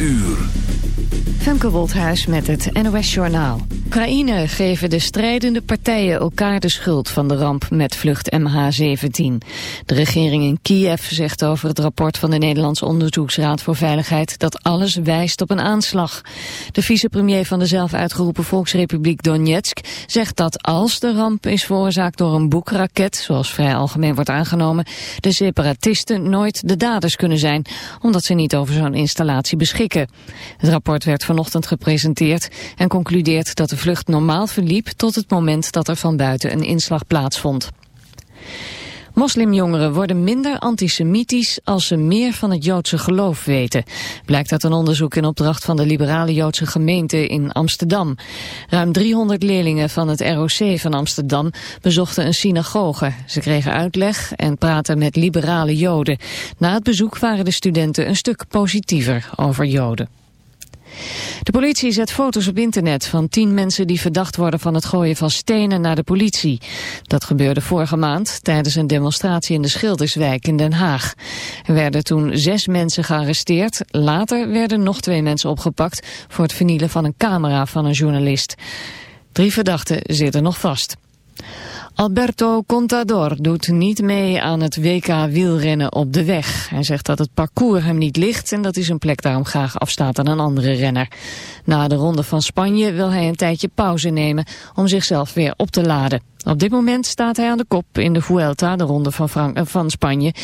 uur. Femke Wolthuis met het NOS Journaal. Oekraïne geven de strijdende partijen elkaar de schuld van de ramp met vlucht MH17. De regering in Kiev zegt over het rapport van de Nederlandse Onderzoeksraad voor Veiligheid dat alles wijst op een aanslag. De vicepremier van de zelf uitgeroepen Volksrepubliek Donetsk zegt dat als de ramp is veroorzaakt door een boekraket, zoals vrij algemeen wordt aangenomen, de separatisten nooit de daders kunnen zijn, omdat ze niet over zo'n installatie beschikken. Het rapport werd vanochtend gepresenteerd en concludeert dat de vlucht normaal verliep tot het moment dat er van buiten een inslag plaatsvond. Moslimjongeren worden minder antisemitisch als ze meer van het Joodse geloof weten. Blijkt uit een onderzoek in opdracht van de liberale Joodse gemeente in Amsterdam. Ruim 300 leerlingen van het ROC van Amsterdam bezochten een synagoge. Ze kregen uitleg en praten met liberale Joden. Na het bezoek waren de studenten een stuk positiever over Joden. De politie zet foto's op internet van tien mensen die verdacht worden van het gooien van stenen naar de politie. Dat gebeurde vorige maand tijdens een demonstratie in de Schilderswijk in Den Haag. Er werden toen zes mensen gearresteerd. Later werden nog twee mensen opgepakt voor het vernielen van een camera van een journalist. Drie verdachten zitten nog vast. Alberto Contador doet niet mee aan het WK wielrennen op de weg. Hij zegt dat het parcours hem niet ligt en dat hij zijn plek daarom graag afstaat aan een andere renner. Na de ronde van Spanje wil hij een tijdje pauze nemen om zichzelf weer op te laden. Op dit moment staat hij aan de kop in de Vuelta, de ronde van, eh, van Spanje.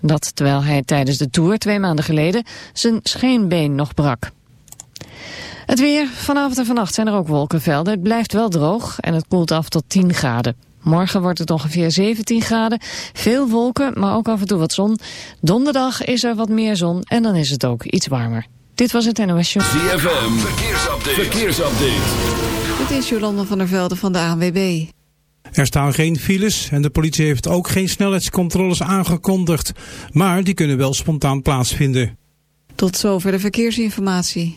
Dat terwijl hij tijdens de Tour twee maanden geleden zijn scheenbeen nog brak. Het weer, vanavond en vannacht zijn er ook wolkenvelden. Het blijft wel droog en het koelt af tot 10 graden. Morgen wordt het ongeveer 17 graden. Veel wolken, maar ook af en toe wat zon. Donderdag is er wat meer zon en dan is het ook iets warmer. Dit was het NOS Show. ZFM, verkeersupdate. verkeersupdate. Dit is Jolanda van der Velde van de ANWB. Er staan geen files en de politie heeft ook geen snelheidscontroles aangekondigd. Maar die kunnen wel spontaan plaatsvinden. Tot zover de verkeersinformatie.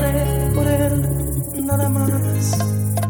madre por él, nada más.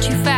Too fast.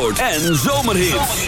En Zomerhits.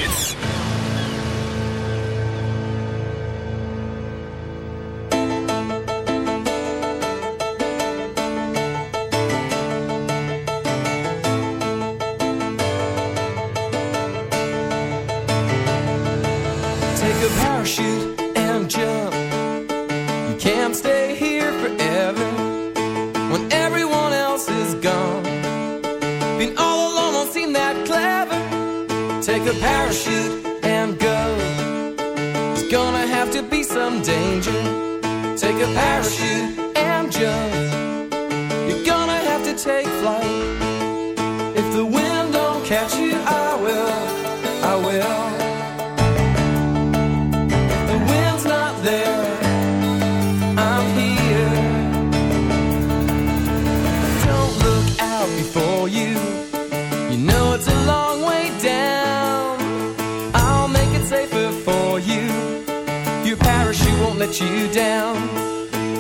let you down.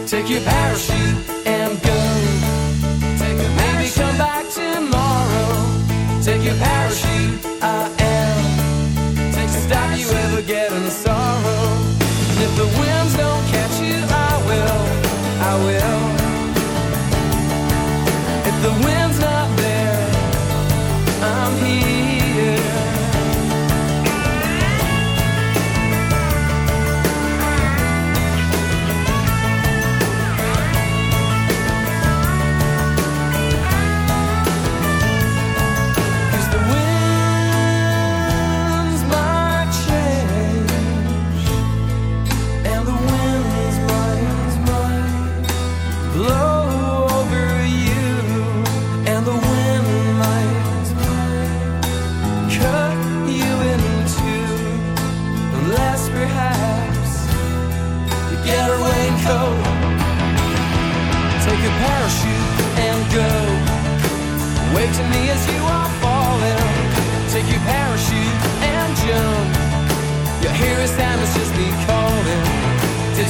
Take your parachute and go. Take a Maybe come back tomorrow. Take your parachute, I am. Take a stop you ever getting sorrow. And if the winds don't catch you, I will. I will.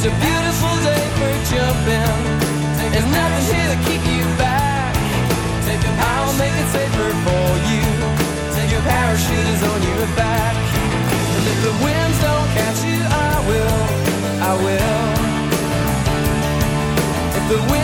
It's a beautiful day for jumping. There's nothing here to keep you back. I'll make it safer for you. Take Your parachute is on your back. And if the winds don't catch you, I will. I will. If the wind